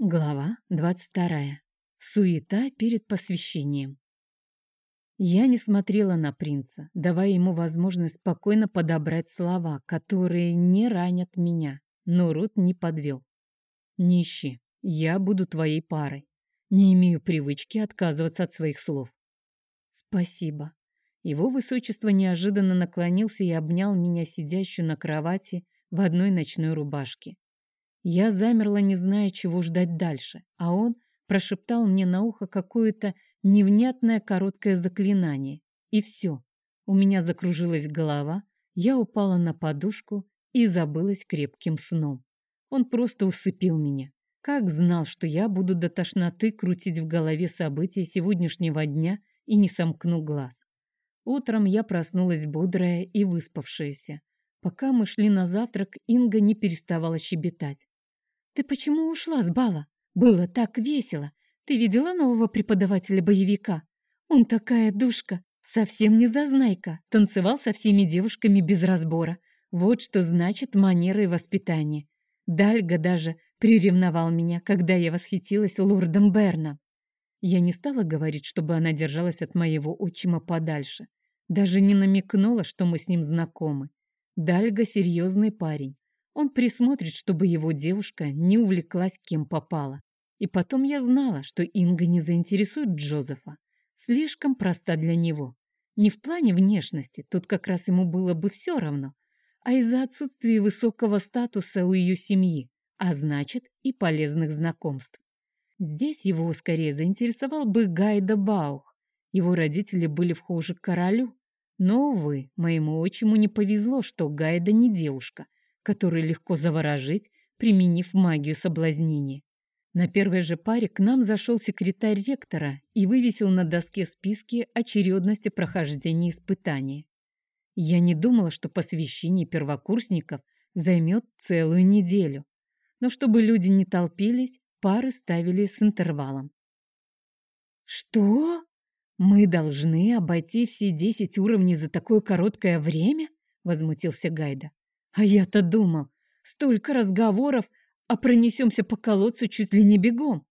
Глава 22. Суета перед посвящением. Я не смотрела на принца, давая ему возможность спокойно подобрать слова, которые не ранят меня, но Рут не подвел. «Не я буду твоей парой. Не имею привычки отказываться от своих слов». «Спасибо». Его высочество неожиданно наклонился и обнял меня, сидящую на кровати в одной ночной рубашке. Я замерла, не зная, чего ждать дальше, а он прошептал мне на ухо какое-то невнятное короткое заклинание. И все. У меня закружилась голова, я упала на подушку и забылась крепким сном. Он просто усыпил меня. Как знал, что я буду до тошноты крутить в голове события сегодняшнего дня и не сомкну глаз. Утром я проснулась бодрая и выспавшаяся. Пока мы шли на завтрак, Инга не переставала щебетать. «Ты почему ушла с бала? Было так весело. Ты видела нового преподавателя-боевика? Он такая душка, совсем не зазнайка, танцевал со всеми девушками без разбора. Вот что значит манеры и воспитание. Дальга даже приревновал меня, когда я восхитилась лордом Берном. Я не стала говорить, чтобы она держалась от моего отчима подальше. Даже не намекнула, что мы с ним знакомы. Дальга серьезный парень. Он присмотрит, чтобы его девушка не увлеклась кем попала. И потом я знала, что Инга не заинтересует Джозефа. Слишком проста для него. Не в плане внешности, тут как раз ему было бы все равно, а из-за отсутствия высокого статуса у ее семьи, а значит и полезных знакомств. Здесь его скорее заинтересовал бы Гайда Баух. Его родители были вхожи к королю. Но, увы, моему отчиму не повезло, что Гайда не девушка – который легко заворожить, применив магию соблазнения. На первой же паре к нам зашел секретарь ректора и вывесил на доске списки очередности прохождения испытания. Я не думала, что посвящение первокурсников займет целую неделю. Но чтобы люди не толпились, пары ставили с интервалом. «Что? Мы должны обойти все десять уровней за такое короткое время?» — возмутился Гайда. А я-то думал, столько разговоров, а пронесемся по колодцу чуть ли не бегом.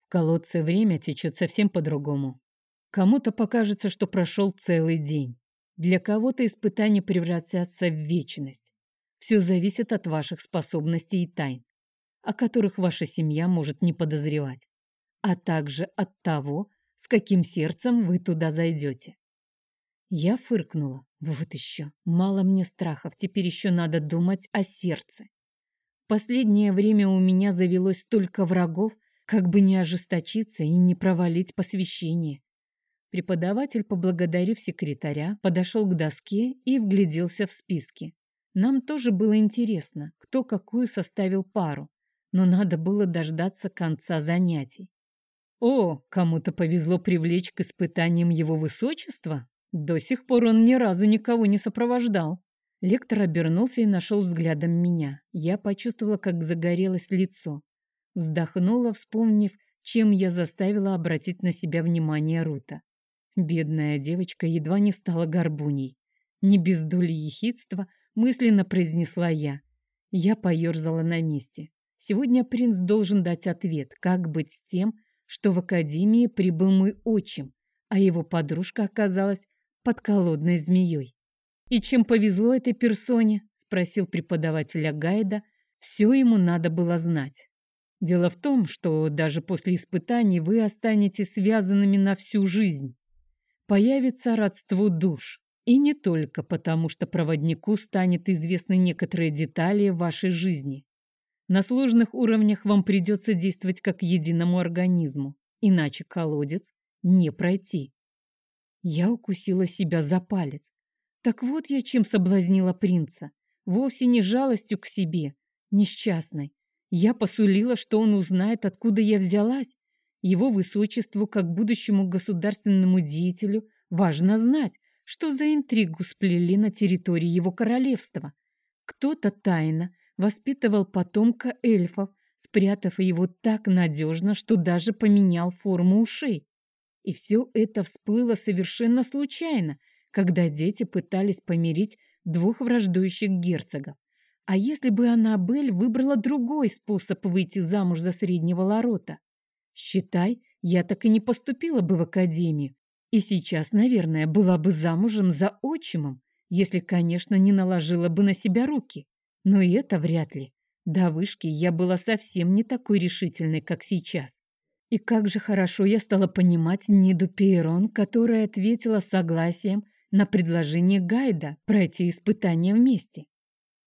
В колодце время течет совсем по-другому. Кому-то покажется, что прошел целый день. Для кого-то испытания превратятся в вечность. Все зависит от ваших способностей и тайн, о которых ваша семья может не подозревать, а также от того, с каким сердцем вы туда зайдете. Я фыркнула. Вот еще. Мало мне страхов, теперь еще надо думать о сердце. Последнее время у меня завелось столько врагов, как бы не ожесточиться и не провалить посвящение. Преподаватель, поблагодарив секретаря, подошел к доске и вгляделся в списки. Нам тоже было интересно, кто какую составил пару, но надо было дождаться конца занятий. О, кому-то повезло привлечь к испытаниям его высочества? До сих пор он ни разу никого не сопровождал. Лектор обернулся и нашел взглядом меня. Я почувствовала, как загорелось лицо. Вздохнула, вспомнив, чем я заставила обратить на себя внимание Рута. Бедная девочка едва не стала горбуней. Не без доли ехидства мысленно произнесла я. Я поерзала на месте. Сегодня принц должен дать ответ, как быть с тем, что в академии прибыл мой отчим, а его подружка оказалась подколодной змеей. «И чем повезло этой персоне?» – спросил преподавателя Гайда. Все ему надо было знать. Дело в том, что даже после испытаний вы останетесь связанными на всю жизнь. Появится родство душ. И не только потому, что проводнику станет известны некоторые детали вашей жизни. На сложных уровнях вам придется действовать как единому организму, иначе колодец не пройти. Я укусила себя за палец. Так вот я чем соблазнила принца. Вовсе не жалостью к себе, несчастной. Я посулила, что он узнает, откуда я взялась. Его высочеству, как будущему государственному деятелю, важно знать, что за интригу сплели на территории его королевства. Кто-то тайно воспитывал потомка эльфов, спрятав его так надежно, что даже поменял форму ушей. И все это всплыло совершенно случайно, когда дети пытались помирить двух враждующих герцогов. А если бы Аннабель выбрала другой способ выйти замуж за среднего лорота? Считай, я так и не поступила бы в академию. И сейчас, наверное, была бы замужем за отчимом, если, конечно, не наложила бы на себя руки. Но и это вряд ли. До вышки я была совсем не такой решительной, как сейчас. И как же хорошо я стала понимать Ниду Пейрон, которая ответила согласием на предложение Гайда пройти испытания вместе.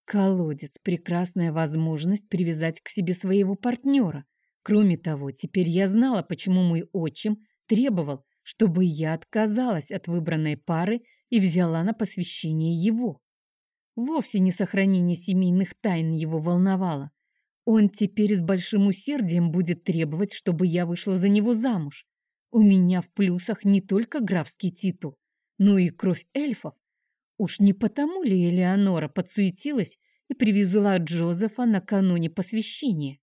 Колодец – прекрасная возможность привязать к себе своего партнера. Кроме того, теперь я знала, почему мой отчим требовал, чтобы я отказалась от выбранной пары и взяла на посвящение его. Вовсе не сохранение семейных тайн его волновало. Он теперь с большим усердием будет требовать, чтобы я вышла за него замуж. У меня в плюсах не только графский титул, но и кровь эльфов. Уж не потому ли Элеонора подсуетилась и привезла Джозефа накануне посвящения?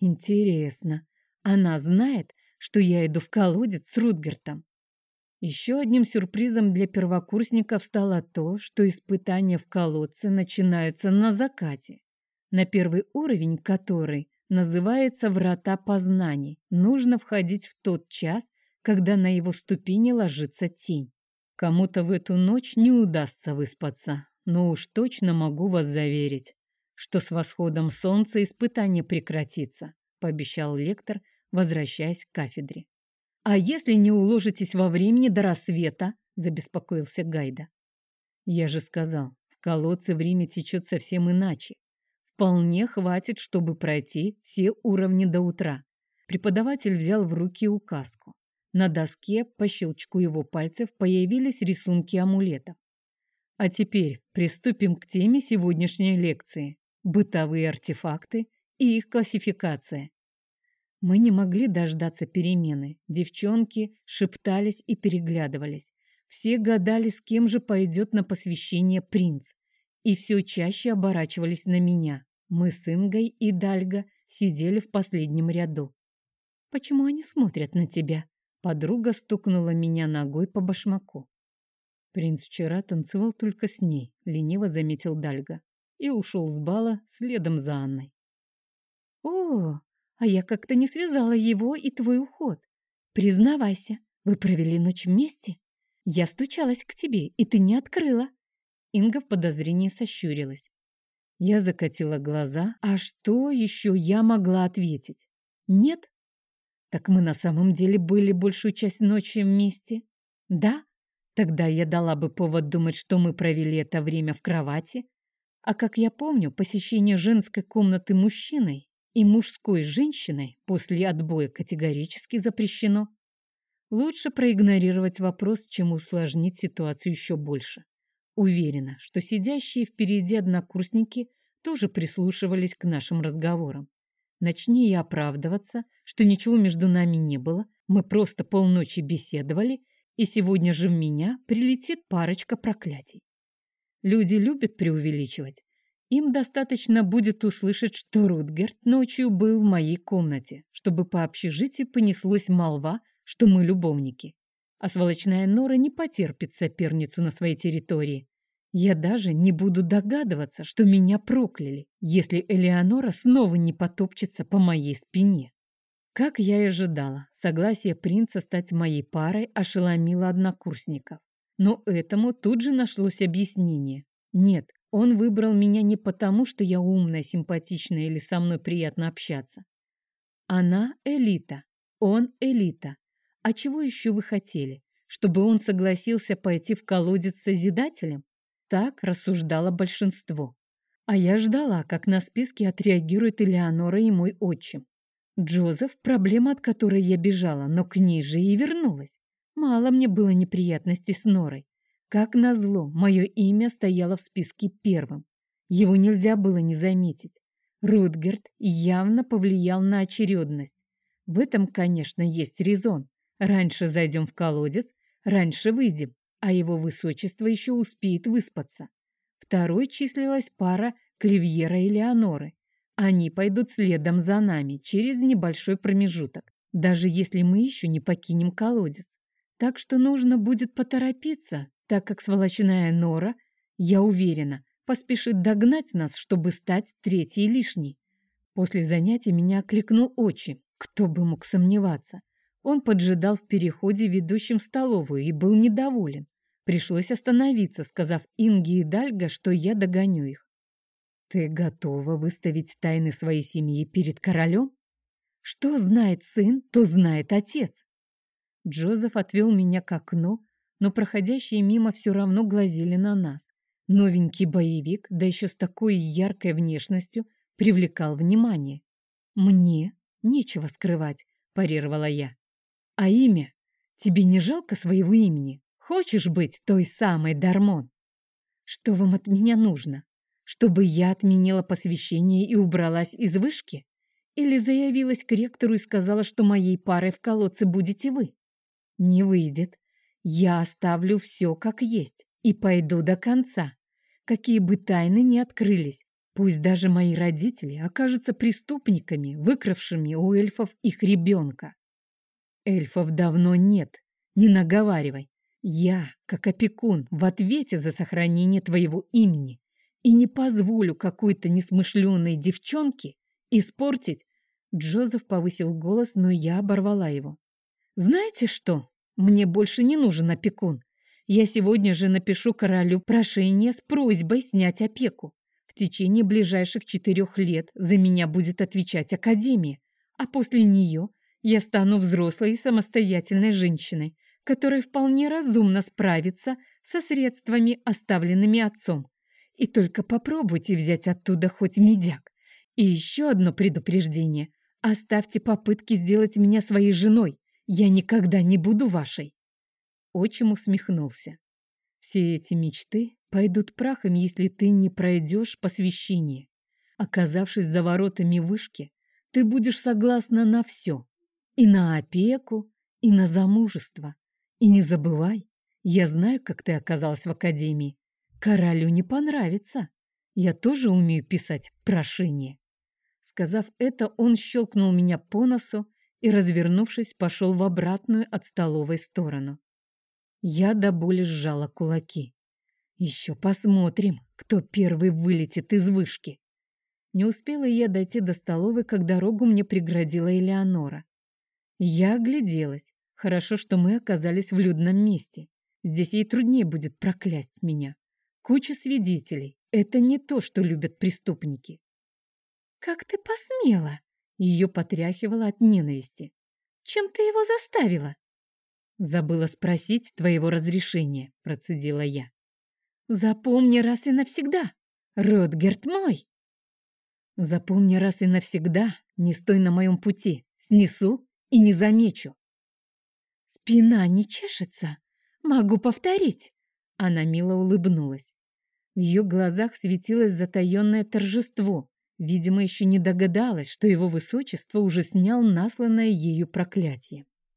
Интересно, она знает, что я иду в колодец с Рутгертом? Еще одним сюрпризом для первокурсников стало то, что испытания в колодце начинаются на закате, на первый уровень который называется «Врата познаний». Нужно входить в тот час, когда на его ступени ложится тень. Кому-то в эту ночь не удастся выспаться, но уж точно могу вас заверить, что с восходом солнца испытание прекратится, пообещал лектор, возвращаясь к кафедре. «А если не уложитесь во времени до рассвета?» – забеспокоился Гайда. «Я же сказал, в колодце время течет совсем иначе. Вполне хватит, чтобы пройти все уровни до утра». Преподаватель взял в руки указку. На доске по щелчку его пальцев появились рисунки амулетов. А теперь приступим к теме сегодняшней лекции – бытовые артефакты и их классификация. Мы не могли дождаться перемены. Девчонки шептались и переглядывались. Все гадали, с кем же пойдет на посвящение принц. И все чаще оборачивались на меня. Мы с Ингой и Дальга сидели в последнем ряду. «Почему они смотрят на тебя?» Подруга стукнула меня ногой по башмаку. Принц вчера танцевал только с ней, лениво заметил Дальга. И ушел с бала следом за Анной. «О, а я как-то не связала его и твой уход. Признавайся, вы провели ночь вместе? Я стучалась к тебе, и ты не открыла. Инга в подозрении сощурилась. Я закатила глаза. А что еще я могла ответить? Нет? Так мы на самом деле были большую часть ночи вместе? Да? Тогда я дала бы повод думать, что мы провели это время в кровати. А как я помню, посещение женской комнаты мужчиной и мужской женщиной после отбоя категорически запрещено. Лучше проигнорировать вопрос, чем усложнить ситуацию еще больше. Уверена, что сидящие впереди однокурсники тоже прислушивались к нашим разговорам. Начни я оправдываться, что ничего между нами не было, мы просто полночи беседовали, и сегодня же в меня прилетит парочка проклятий. Люди любят преувеличивать, им достаточно будет услышать, что Рутгерт ночью был в моей комнате, чтобы по общежитию понеслось молва, что мы любовники. А сволочная Нора не потерпит соперницу на своей территории. Я даже не буду догадываться, что меня прокляли, если Элеонора снова не потопчется по моей спине. Как я и ожидала, согласие принца стать моей парой ошеломило однокурсников. Но этому тут же нашлось объяснение. Нет, он выбрал меня не потому, что я умная, симпатичная или со мной приятно общаться. Она элита, он элита. А чего еще вы хотели? Чтобы он согласился пойти в колодец Созидателем? Так рассуждало большинство. А я ждала, как на списке отреагирует Элеонора и мой отчим. Джозеф – проблема, от которой я бежала, но к ней же и вернулась. Мало мне было неприятностей с Норой. Как назло, мое имя стояло в списке первым. Его нельзя было не заметить. Рутгерт явно повлиял на очередность. В этом, конечно, есть резон. Раньше зайдем в колодец, раньше выйдем, а его высочество еще успеет выспаться. Второй числилась пара Кливьера и Леоноры. Они пойдут следом за нами через небольшой промежуток, даже если мы еще не покинем колодец. Так что нужно будет поторопиться, так как сволочная Нора, я уверена, поспешит догнать нас, чтобы стать третьей лишней. После занятий меня окликнул отчим. Кто бы мог сомневаться? Он поджидал в переходе, ведущем в столовую, и был недоволен. Пришлось остановиться, сказав Инге и Дальга, что я догоню их. «Ты готова выставить тайны своей семьи перед королем? Что знает сын, то знает отец». Джозеф отвел меня к окну, но проходящие мимо все равно глазели на нас. Новенький боевик, да еще с такой яркой внешностью, привлекал внимание. «Мне нечего скрывать», – парировала я. «А имя? Тебе не жалко своего имени? Хочешь быть той самой Дармон?» «Что вам от меня нужно? Чтобы я отменила посвящение и убралась из вышки? Или заявилась к ректору и сказала, что моей парой в колодце будете вы? Не выйдет. Я оставлю все как есть и пойду до конца. Какие бы тайны ни открылись, пусть даже мои родители окажутся преступниками, выкравшими у эльфов их ребенка. Эльфов давно нет, не наговаривай. Я, как опекун, в ответе за сохранение твоего имени и не позволю какой-то несмышленной девчонке испортить. Джозеф повысил голос, но я оборвала его. Знаете что? Мне больше не нужен опекун. Я сегодня же напишу королю прошение с просьбой снять опеку. В течение ближайших четырех лет за меня будет отвечать Академия, а после нее я стану взрослой и самостоятельной женщиной, которая вполне разумно справится со средствами, оставленными отцом. И только попробуйте взять оттуда хоть медяк. И еще одно предупреждение. Оставьте попытки сделать меня своей женой. Я никогда не буду вашей. Отчим усмехнулся. Все эти мечты пойдут прахом, если ты не пройдешь посвящение. Оказавшись за воротами вышки, ты будешь согласна на все. И на опеку, и на замужество. И не забывай, я знаю, как ты оказалась в академии. Королю не понравится. Я тоже умею писать прошение. Сказав это, он щелкнул меня по носу и, развернувшись, пошел в обратную от столовой сторону. Я до боли сжала кулаки. Еще посмотрим, кто первый вылетит из вышки. Не успела я дойти до столовой, как дорогу мне преградила Элеонора. Я огляделась. Хорошо, что мы оказались в людном месте. Здесь ей труднее будет проклясть меня. Куча свидетелей. Это не то, что любят преступники. «Как ты посмела?» Ее потряхивало от ненависти. «Чем ты его заставила?» «Забыла спросить твоего разрешения», — процедила я. «Запомни раз и навсегда, Ротгерт мой!» «Запомни раз и навсегда, не стой на моем пути, снесу и не замечу». «Спина не чешется, могу повторить», — она мило улыбнулась. В ее глазах светилось затаенное торжество, Видимо, еще не догадалась, что его высочество уже снял насланное ею проклятие.